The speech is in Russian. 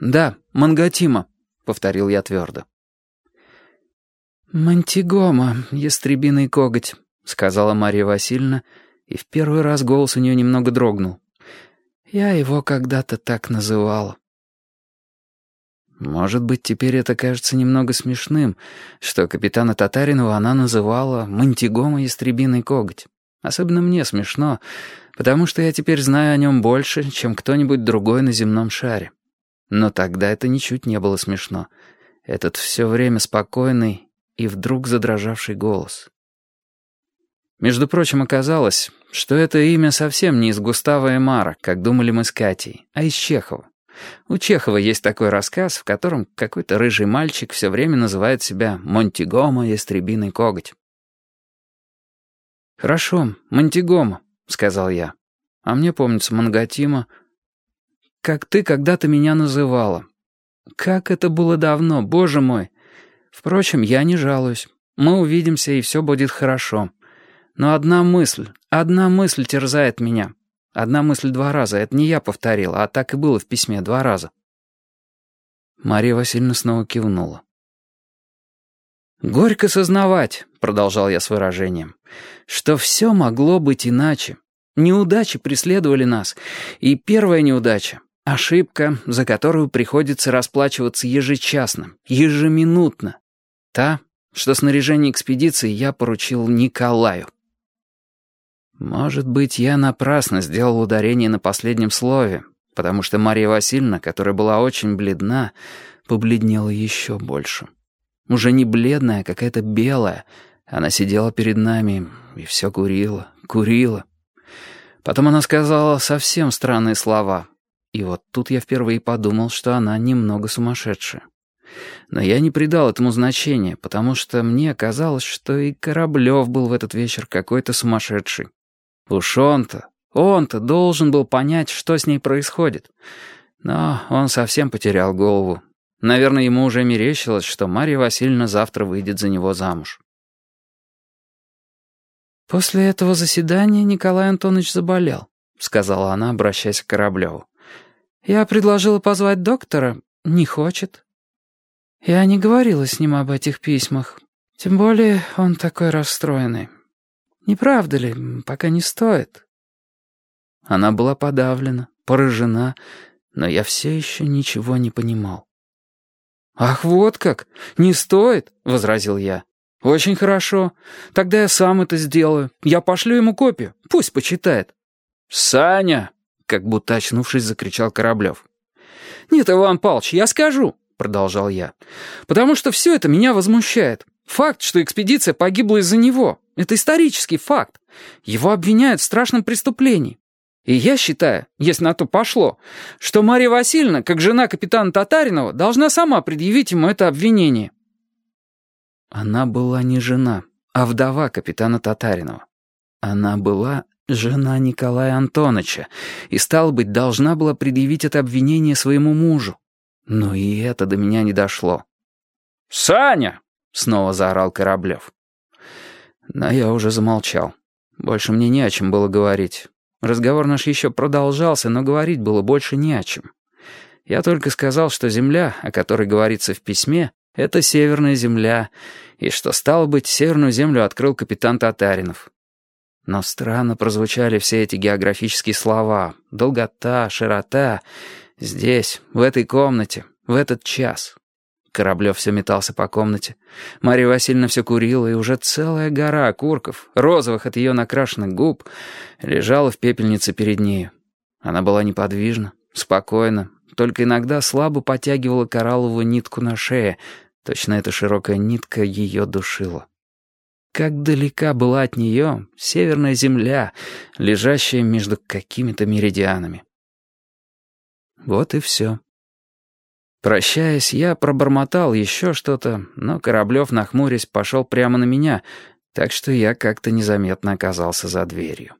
«Да, Мангатима», — повторил я твердо. «Мантигома, ястребиный коготь», — сказала Мария Васильевна, и в первый раз голос у нее немного дрогнул. «Я его когда-то так называла». Может быть, теперь это кажется немного смешным, что капитана Татаринова она называла «Мантигома ястребиный коготь». Особенно мне смешно, потому что я теперь знаю о нем больше, чем кто-нибудь другой на земном шаре. Но тогда это ничуть не было смешно. Этот все время спокойный и вдруг задрожавший голос. Между прочим, оказалось, что это имя совсем не из Густава Эмара, как думали мы с Катей, а из Чехова. У Чехова есть такой рассказ, в котором какой-то рыжий мальчик все время называет себя Монтигомо Ястребиный коготь. «Хорошо, Монтигомо», — сказал я. «А мне помнится Мангатима, как ты когда-то меня называла. Как это было давно, боже мой. Впрочем, я не жалуюсь. Мы увидимся, и все будет хорошо. Но одна мысль, одна мысль терзает меня. Одна мысль два раза, это не я повторила, а так и было в письме два раза. Мария Васильевна снова кивнула. «Горько сознавать», — продолжал я с выражением, «что все могло быть иначе. Неудачи преследовали нас, и первая неудача Ошибка, за которую приходится расплачиваться ежечасно, ежеминутно. Та, что снаряжение экспедиции я поручил Николаю. Может быть, я напрасно сделал ударение на последнем слове, потому что Мария Васильевна, которая была очень бледна, побледнела еще больше. Уже не бледная, а какая-то белая. Она сидела перед нами и все курила, курила. Потом она сказала совсем странные слова — и вот тут я впервые подумал, что она немного сумасшедшая. Но я не придал этому значения, потому что мне казалось, что и Кораблев был в этот вечер какой-то сумасшедший. Уж он-то, он-то должен был понять, что с ней происходит. Но он совсем потерял голову. Наверное, ему уже мерещилось, что Марья Васильевна завтра выйдет за него замуж. «После этого заседания Николай Антонович заболел», — сказала она, обращаясь к Кораблеву. Я предложила позвать доктора. Не хочет. Я не говорила с ним об этих письмах. Тем более он такой расстроенный. Не правда ли, пока не стоит. Она была подавлена, поражена, но я все еще ничего не понимал. «Ах, вот как! Не стоит!» — возразил я. «Очень хорошо. Тогда я сам это сделаю. Я пошлю ему копию. Пусть почитает». «Саня!» Как будто очнувшись, закричал Кораблев. «Нет, Иван Павлович, я скажу», — продолжал я. «Потому что все это меня возмущает. Факт, что экспедиция погибла из-за него. Это исторический факт. Его обвиняют в страшном преступлении. И я считаю, если на то пошло, что Мария Васильевна, как жена капитана Татаринова, должна сама предъявить ему это обвинение». Она была не жена, а вдова капитана Татаринова. Она была Жена Николая Антоновича, и, стало быть, должна была предъявить это обвинение своему мужу. Но и это до меня не дошло. «Саня!» — снова заорал Кораблев. Но я уже замолчал. Больше мне не о чем было говорить. Разговор наш еще продолжался, но говорить было больше не о чем. Я только сказал, что земля, о которой говорится в письме, — это северная земля, и что, стало быть, северную землю открыл капитан Татаринов. Но странно прозвучали все эти географические слова. Долгота, широта. Здесь, в этой комнате, в этот час. Кораблев все метался по комнате. Марья Васильевна все курила, и уже целая гора окурков, розовых от ее накрашенных губ, лежала в пепельнице перед нею. Она была неподвижна, спокойна, только иногда слабо потягивала коралловую нитку на шее. Точно эта широкая нитка ее душила. Как далека была от нее северная земля, лежащая между какими-то меридианами. Вот и все. Прощаясь, я пробормотал еще что-то, но Кораблев, нахмурясь, пошел прямо на меня, так что я как-то незаметно оказался за дверью.